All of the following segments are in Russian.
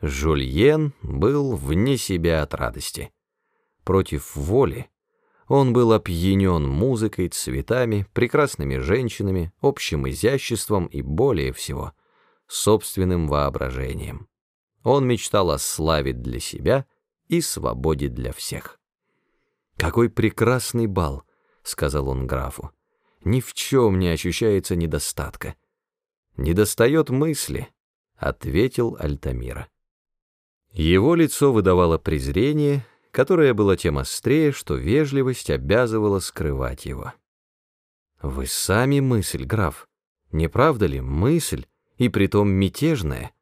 Жульен был вне себя от радости. Против воли он был опьянен музыкой, цветами, прекрасными женщинами, общим изяществом и, более всего, собственным воображением. Он мечтал о славе для себя и свободе для всех. «Какой прекрасный бал!» — сказал он графу. «Ни в чем не ощущается недостатка». «Недостает мысли», — ответил Альтамира. Его лицо выдавало презрение, которое было тем острее, что вежливость обязывала скрывать его. «Вы сами мысль, граф, не правда ли, мысль, и притом мятежная?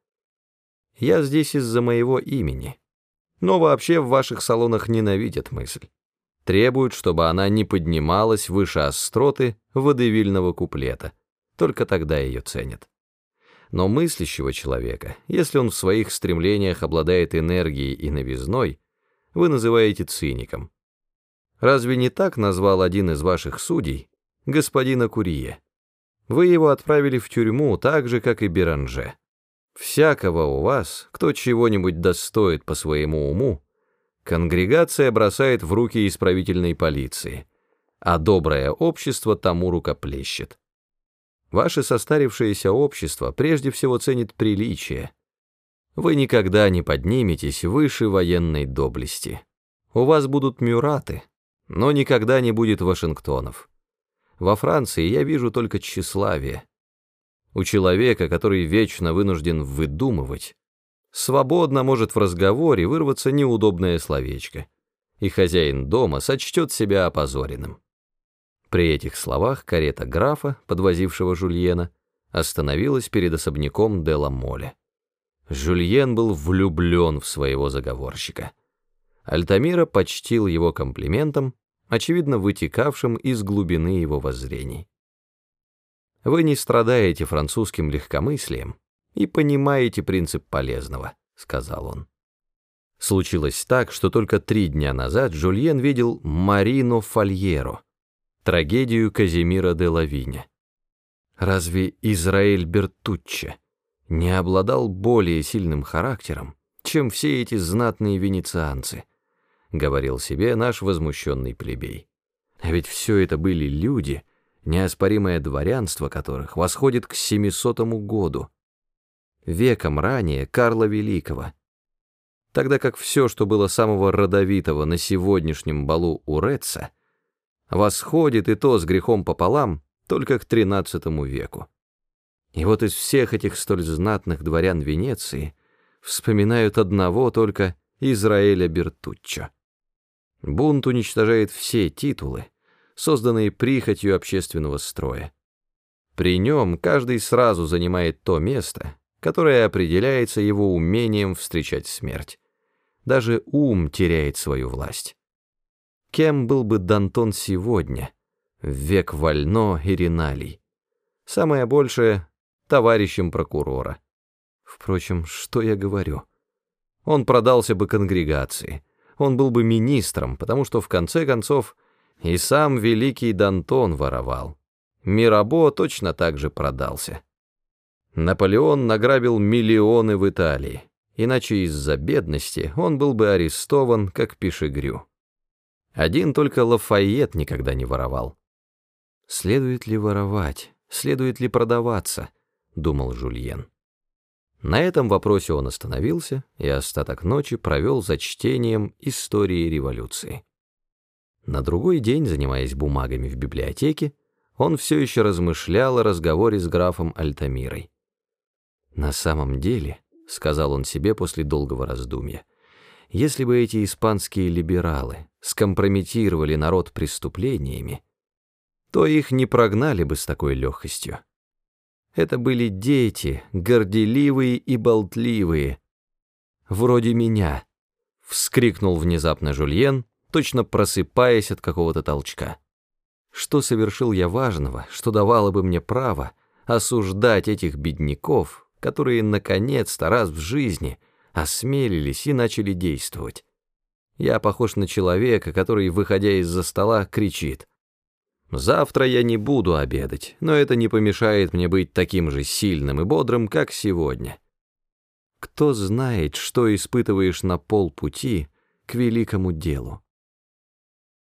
Я здесь из-за моего имени, но вообще в ваших салонах ненавидят мысль. Требуют, чтобы она не поднималась выше остроты водевильного куплета, только тогда ее ценят но мыслящего человека, если он в своих стремлениях обладает энергией и новизной, вы называете циником. Разве не так назвал один из ваших судей, господина Курье? Вы его отправили в тюрьму так же, как и Беранже. Всякого у вас, кто чего-нибудь достоит по своему уму, конгрегация бросает в руки исправительной полиции, а доброе общество тому рукоплещет. Ваше состарившееся общество прежде всего ценит приличие. Вы никогда не подниметесь выше военной доблести. У вас будут мюраты, но никогда не будет Вашингтонов. Во Франции я вижу только тщеславие. У человека, который вечно вынужден выдумывать, свободно может в разговоре вырваться неудобное словечко, и хозяин дома сочтет себя опозоренным. При этих словах карета графа, подвозившего Жульена, остановилась перед особняком Дела Моле. Жульен был влюблен в своего заговорщика. Альтамира почтил его комплиментом, очевидно вытекавшим из глубины его воззрений. «Вы не страдаете французским легкомыслием и понимаете принцип полезного», — сказал он. Случилось так, что только три дня назад Жульен видел Марино Фольеро — трагедию Казимира де Лавиня. Разве Израиль Бертуччо не обладал более сильным характером, чем все эти знатные венецианцы, говорил себе наш возмущенный плебей. А ведь все это были люди, неоспоримое дворянство которых восходит к 700 году, веком ранее Карла Великого, тогда как все, что было самого родовитого на сегодняшнем балу у Реца, восходит и то с грехом пополам только к XIII веку. И вот из всех этих столь знатных дворян Венеции вспоминают одного только Израиля Бертуччо. Бунт уничтожает все титулы, созданные прихотью общественного строя. При нем каждый сразу занимает то место, которое определяется его умением встречать смерть. Даже ум теряет свою власть. Кем был бы Дантон сегодня, век Вально и Риналий? Самое большее — товарищем прокурора. Впрочем, что я говорю? Он продался бы конгрегации, он был бы министром, потому что, в конце концов, и сам великий Дантон воровал. Мирабо точно так же продался. Наполеон награбил миллионы в Италии, иначе из-за бедности он был бы арестован, как Пишегрю. Один только Лафайет никогда не воровал. «Следует ли воровать? Следует ли продаваться?» — думал Жульен. На этом вопросе он остановился и остаток ночи провел за чтением истории революции. На другой день, занимаясь бумагами в библиотеке, он все еще размышлял о разговоре с графом Альтамирой. «На самом деле», — сказал он себе после долгого раздумья, — если бы эти испанские либералы скомпрометировали народ преступлениями, то их не прогнали бы с такой легкостью. Это были дети, горделивые и болтливые, вроде меня, — вскрикнул внезапно Жульен, точно просыпаясь от какого-то толчка. Что совершил я важного, что давало бы мне право осуждать этих бедняков, которые наконец-то раз в жизни — осмелились и начали действовать. Я похож на человека, который, выходя из-за стола, кричит. «Завтра я не буду обедать, но это не помешает мне быть таким же сильным и бодрым, как сегодня». Кто знает, что испытываешь на полпути к великому делу?